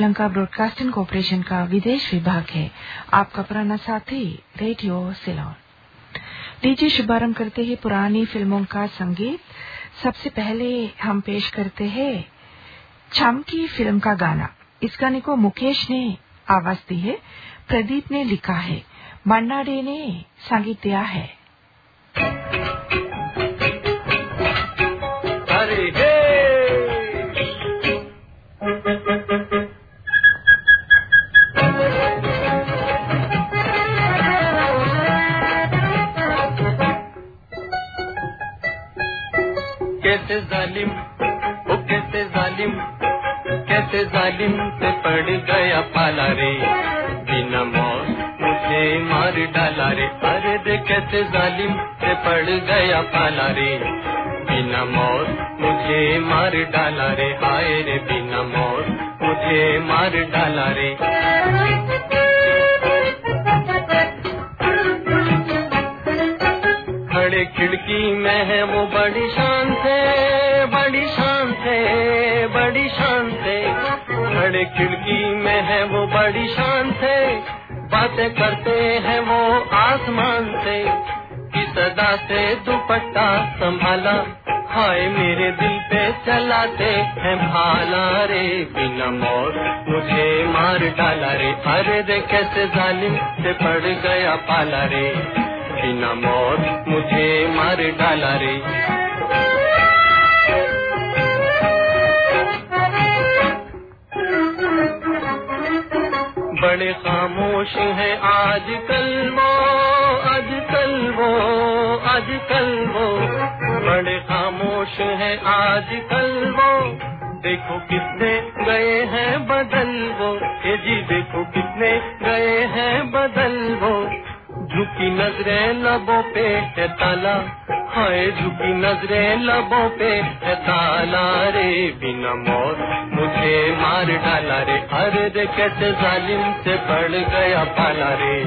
Sri Lanka broadcasting corporation का विदेश विभाग है। आपका पुराना साथी, रेडियो सिलोन। लीजिए शुभारंभ करते हैं पुरानी फ़िल्मों का संगीत। सबसे पहले हम पेश करते हैं चमकी फ़िल्म का गाना। इस गाने को मुकेश ने आवाज़ दी है, प्रदीप ने लिखा है। मन्ना डे ने संगीत दिया है। दे से दुपट्टा संभाला। हाय मेरे दिल पे चलाते हैं भाला रे, बिना मौत मुझे मार डाला रे। अरे रे कैसे जालिम से पड़ गया पाला रे। बिना मौत मुझे मार डाला रे। बड़े खामोश हैं आजकल आजकल वो आजकल वो। बड़े खामोश हैं आजकल वो। देखो कितने गए हैं बदल वो। ये जी, देखो कितने गए हैं बदल वो। झुकी नज़रें लबों पे है ताला। हाय, झुकी नज़रें लबों पे है ताला रे। बिना मौत मुझे मार डाला रे। अरे कैसे जालिम से पड़ गया पाला रे।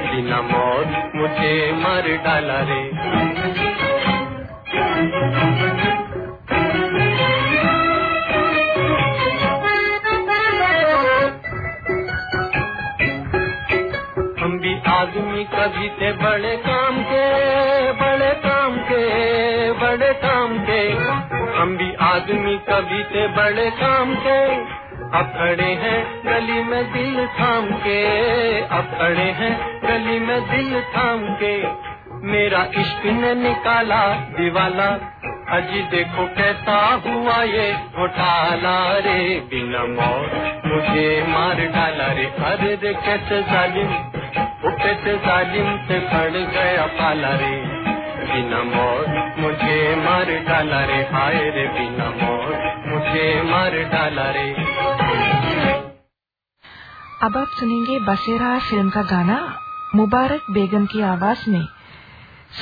बिना मौत मुझे मर डाला रे। हम भी आदमी कभी थे बड़े काम के, बड़े काम के, बड़े काम के। हम भी आदमी कभी थे बड़े काम के, अब खड़े हैं गली में दिल थाम के। अब खड़े हैं गली में दिल थाम के मेरा इश्क ने निकाला दीवाला। अजी देखो कैसा हुआ ये घोटाला रे, बिना मौत मुझे मार डाला रे। अरे रे, कैसे जालिम, वो कैसे जालिम से पड़ गया पाला रे। बिना मौत मुझे मार डाला रे, हाय रे, बिना मौत मुझे मार डाला रे। अब आप सुनेंगे बसेरा फ़िल्म का गाना। मुबारक बेगम की आवाज़ में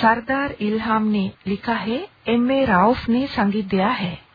सरदार इल्हाम ने लिखा है, एम ए राउफ ने संगीत दिया है।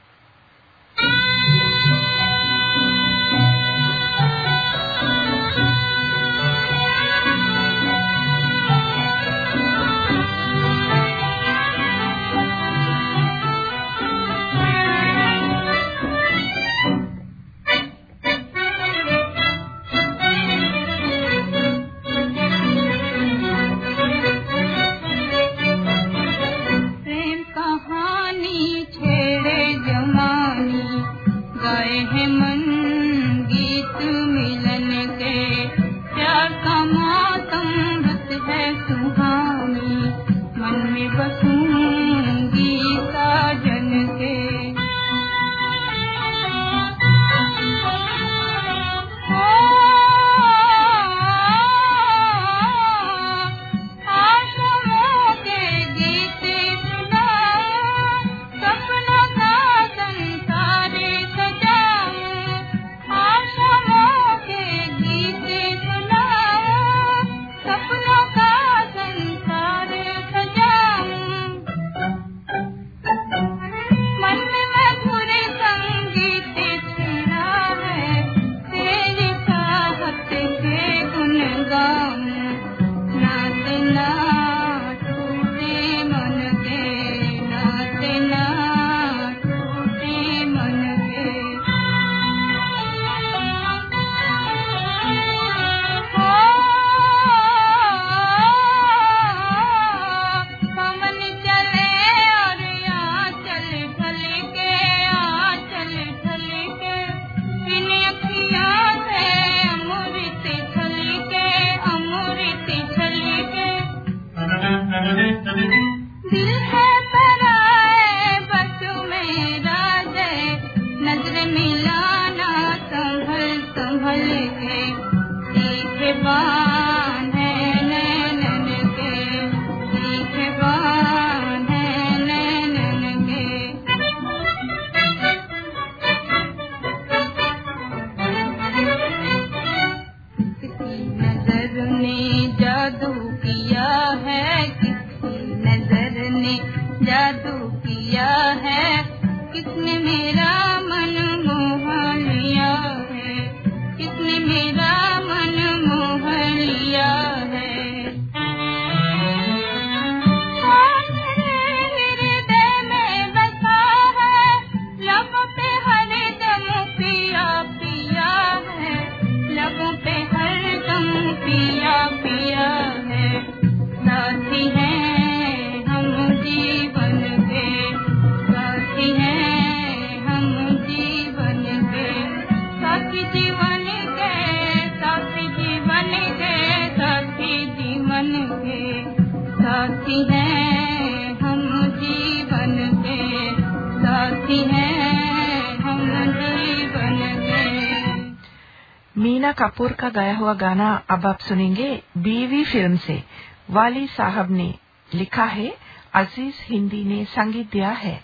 कपूर का गाया हुआ गाना अब आप सुनेंगे बीवी फ़िल्म से। वाली साहब ने लिखा है, अज़ीज़ हिंदी ने संगीत दिया है।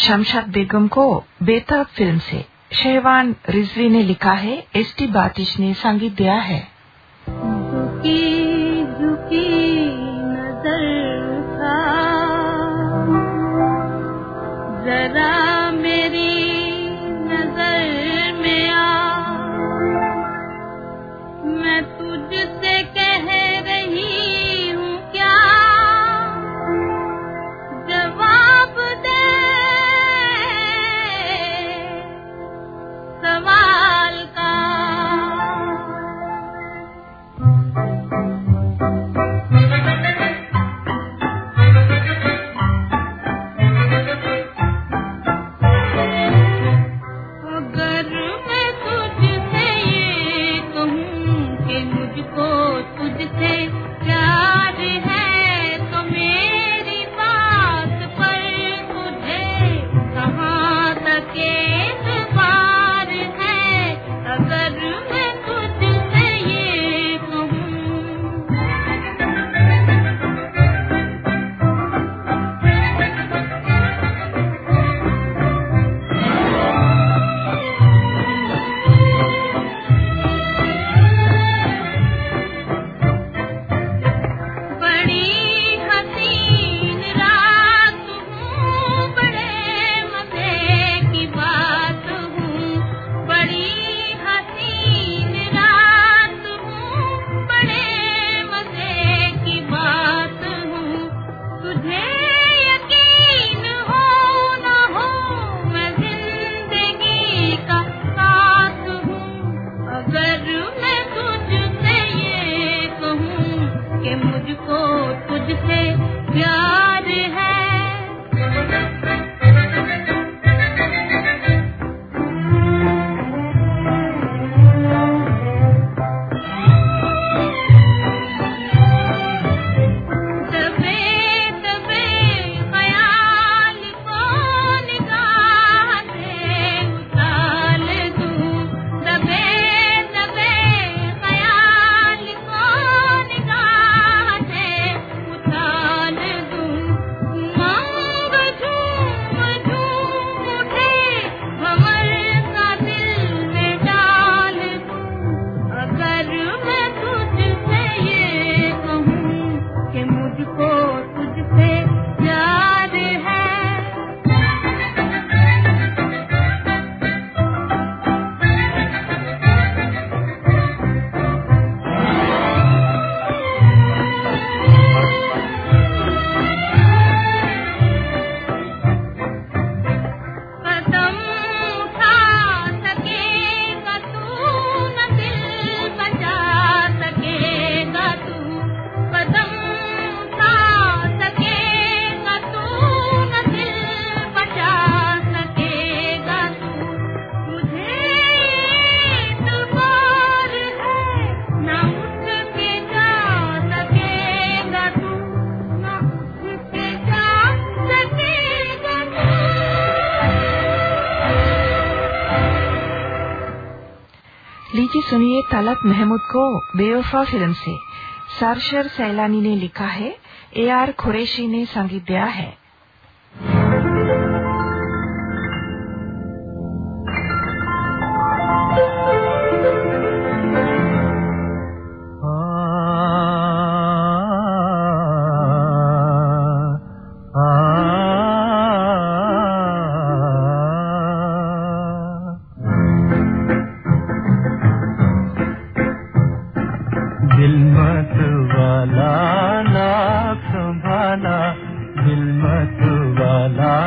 शमशाद बेगम को बेताब फ़िल्म से शहवान रिजवी ने लिखा है एस टी बातिश ने संगीत दिया है। नज़र था जरा तलत महमूद को बेवफा फ़िल्म से, सारशर सैलानी ने लिखा है एआर आर खुरैशी ने संगीत दिया है। himmat wala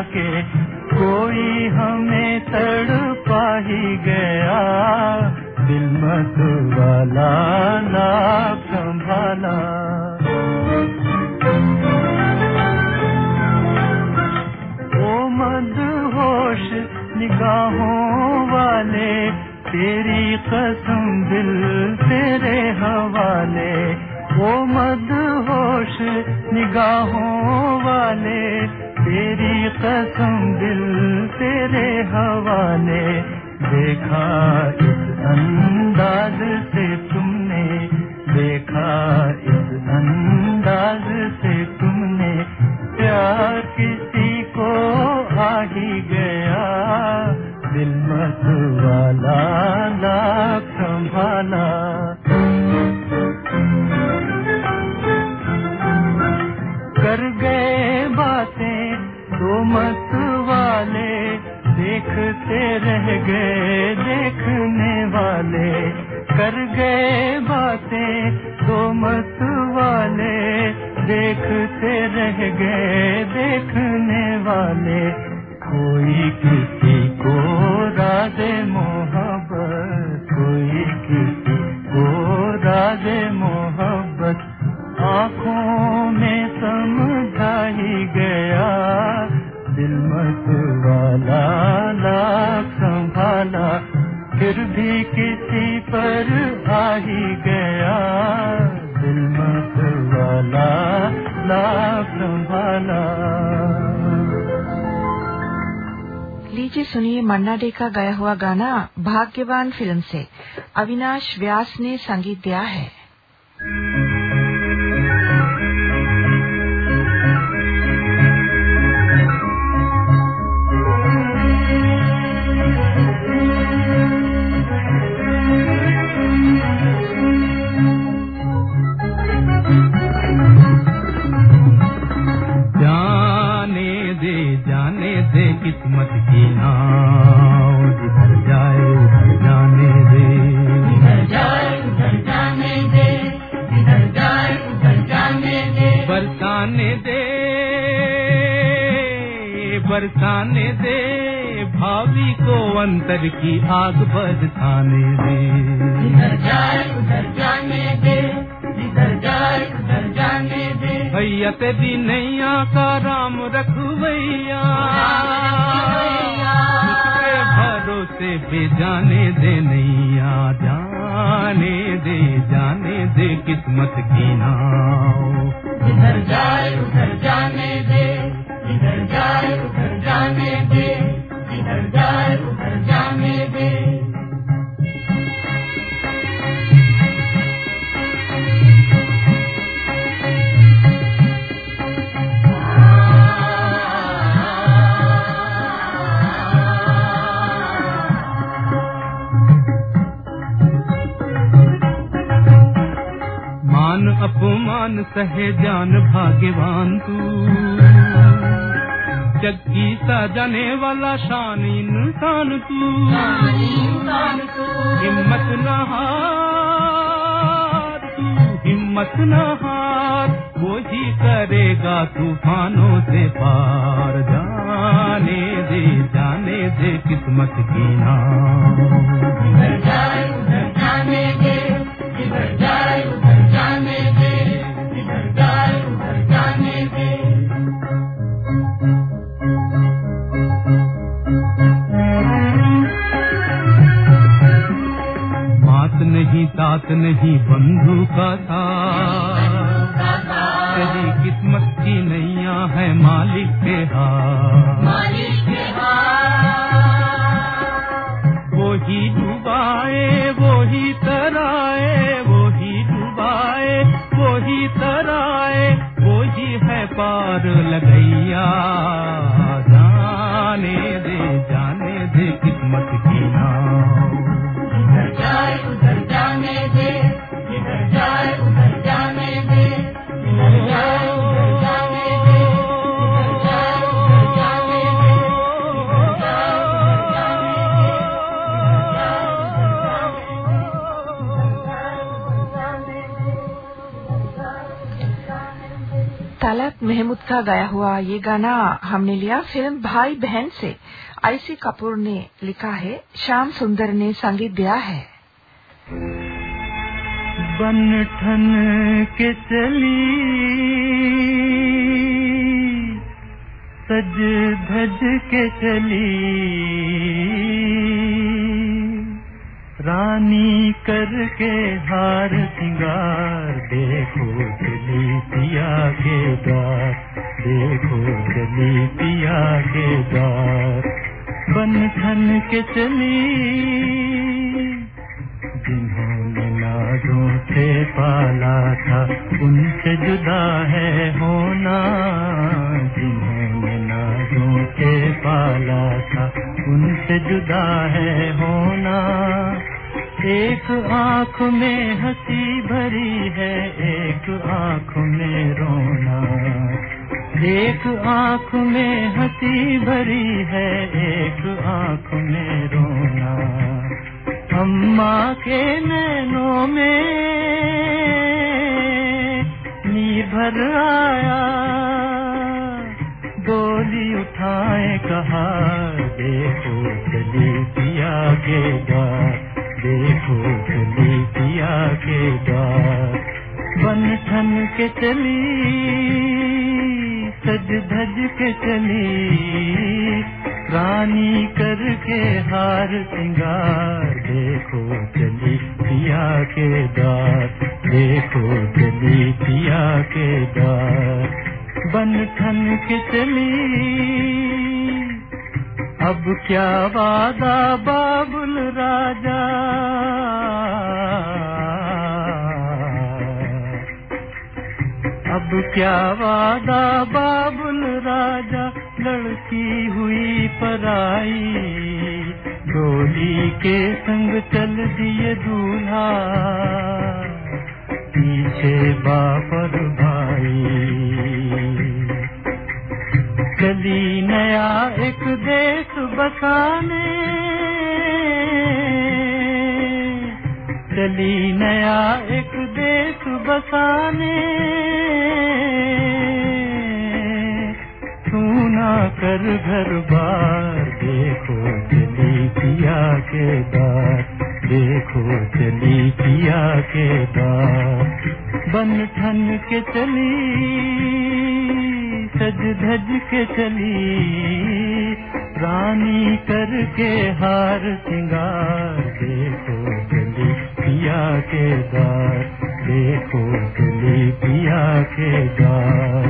जाके कोई हमें तड़पा ही गया। दिल मत वाला ना संभाला। ओ मद होश निगाहों वाले, तेरी कसम दिल तेरे हवाले। ओ मद होश निगाहों वाले तेरी कसम दिल तेरे हवा ने देखा, इस अंदाज से तुमने देखा, इस अंदाज से तुमने प्यार किसी को आ ही गया। दिल मत वाला, ना संभाला। दो मत वाले, देखते रह गए देखने वाले। कर गए बातें दो मत वाले, देखते रह गए देखने वाले। कोई किसी को राधे मोहब्बत लाख संभाला, फिर भी किसी पर आ ही गया। दिल मत वाला लाख संभाला। लीजिए सुनिए मन्ना डे का गाया हुआ गाना भाग्यवान फ़िल्म से। अविनाश व्यास ने संगीत दिया है। अंतर की आग बरसाने दे। भैया तेरी नैया का राम रखवैया उसके भरोसे पे जाने दे नैया जाने दे जाने दे किस्मत की सहे जान भाग्यवान तू। जग की सजाने वाला शान इंसान तू। हिम्मत न हार तू हिम्मत न हार। वो ही करेगा तूफानों से पार। जाने दे जाने दे किस्मत की नाव मात नहीं बंधु का साथ। तलत महमूद का गाया हुआ ये गाना हमने लिया फ़िल्म भाई बहन से। आईसी कपूर ने लिखा है, श्याम सुंदर ने संगीत दिया है। के चली, सज धज के चली। रानी करके हार सिंगार, देखो चली पिया के द्वार देखो चली पिया के द्वार बन ठन के चली, जिन्होंने नाजों से पाला था, उनसे जुदा है होना। जिन्होंने नाजों से पाला था, उनसे जुदा है होना। एक आँख में हँसी भरी है, एक आँख में रोना। एक आँख में हँसी भरी है, एक आँख में रोना। अम्मा के नैनों में नीर भर आया गोली उठाए कहा, देखो चली पिया के द्वार देखो चली पिया के द्वार बन ठन के चली सज धज के चली, रानी करके हार सिंगार देखो चली, पिया के द्वार देखो चली पिया के द्वार बन ठन के चली अब क्या वादा बाबुल राजा? अब क्या वादा बाबुल राजा? लड़की हुई पराई, डोली के संग चल दिए दूल्हा। पीछे बापर भाई चली नया एक देश बसाने। चली नया एक देश बसाने। सुना कर घर बार, देखो चली पिया के दार देखो चली पिया के दार बन ठन के चली। सज धज के चली, रानी करके हार सिंगार। देखो चली पिया के दार, देखो चली पिया के दार।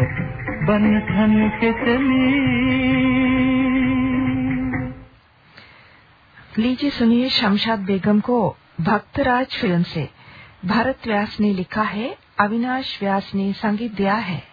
बन ठन के चली। लीजिए सुनिए शमशाद बेगम को भक्तराज फ़िल्म से। भरत व्यास ने लिखा है, अविनाश व्यास ने संगीत दिया है।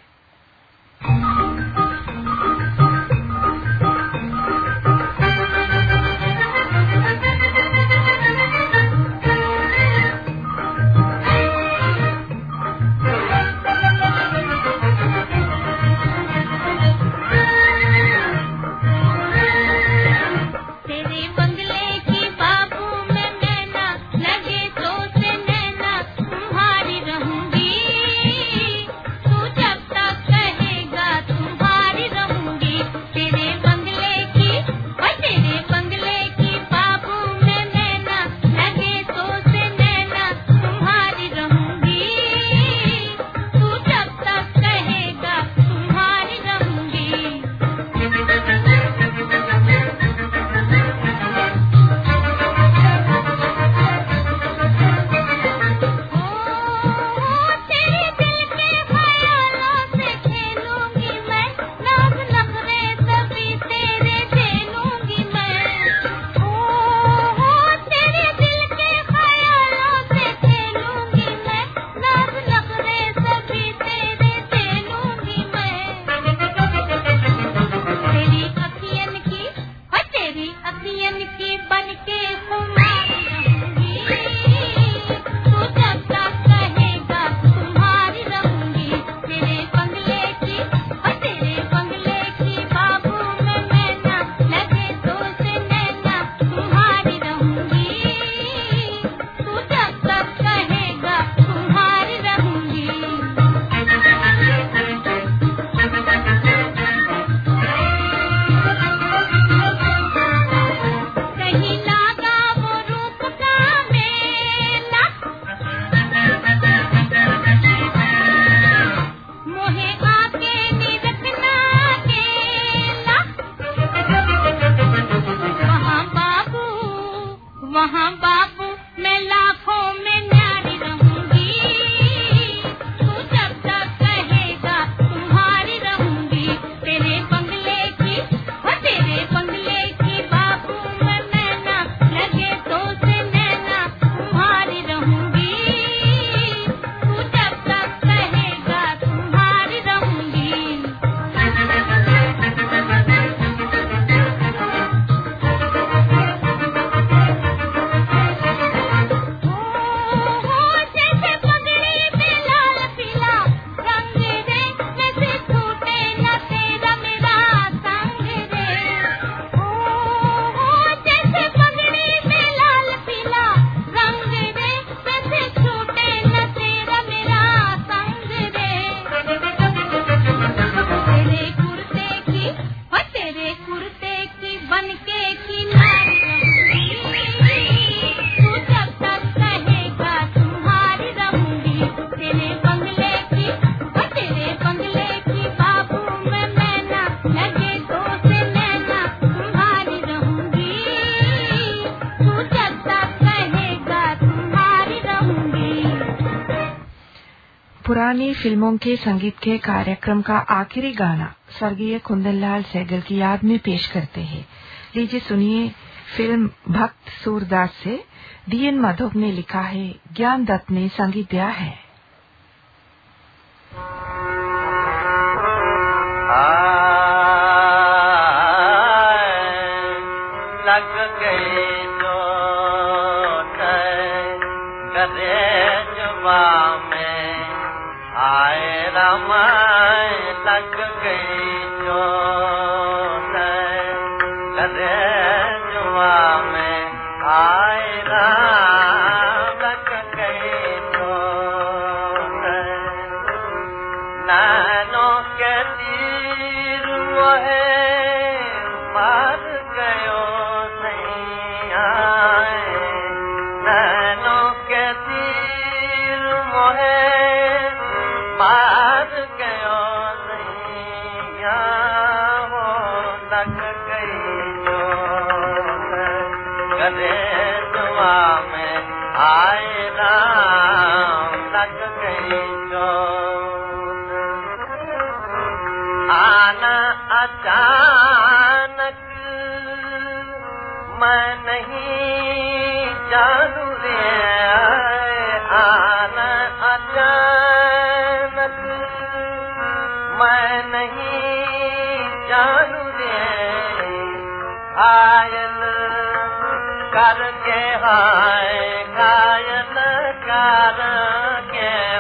पुरानी फ़िल्मों के संगीत के कार्यक्रम का आखिरी गाना स्वर्गीय कुंदनलाल सहगल की याद में पेश करते हैं। लीजिए सुनिए फ़िल्म भक्त सूरदास से डीएन माधव ने लिखा है, ज्ञान दत्त ने संगीत दिया है। लग गई अचानक मैं नहीं जानू रे आना मैं नहीं जानू रे घायल करके हाय घायल करके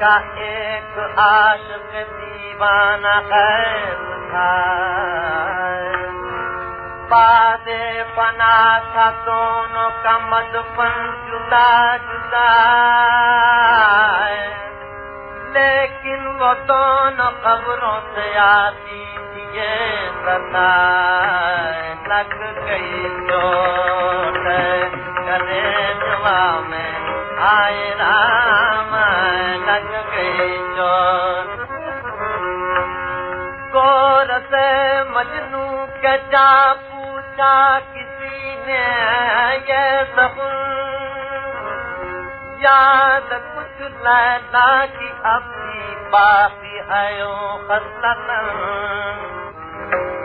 का एक आशिक दीवाना है बादे बना था दोनों का मधुपन जुदा जुदा लेकिन वो दोनों खबरों से आती थी ये सदा लग गई चोट जुआ में। गौर से मजनू के जा पूछा किसी ने याद कुछ लैला की अपनी बाकी है ओ खसलतन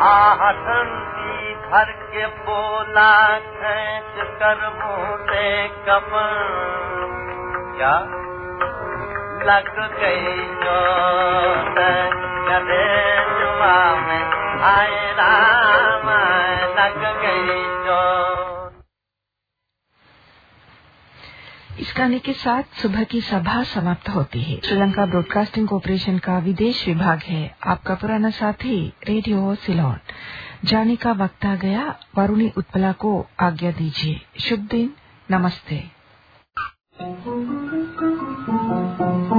आहटन की घर के बोला कपन क्या लग गई में आए राम, लग गई इस गाने के साथ सुबह की सभा समाप्त होती है। श्रीलंका ब्रॉडकास्टिंग कॉरपोरेशन का विदेश विभाग है। आपका पुराना साथी, रेडियो सिलोन जाने का वक्त आ गया। वरुणी उत्पला को आज्ञा दीजिए। शुभ दिन। नमस्ते। Thank you.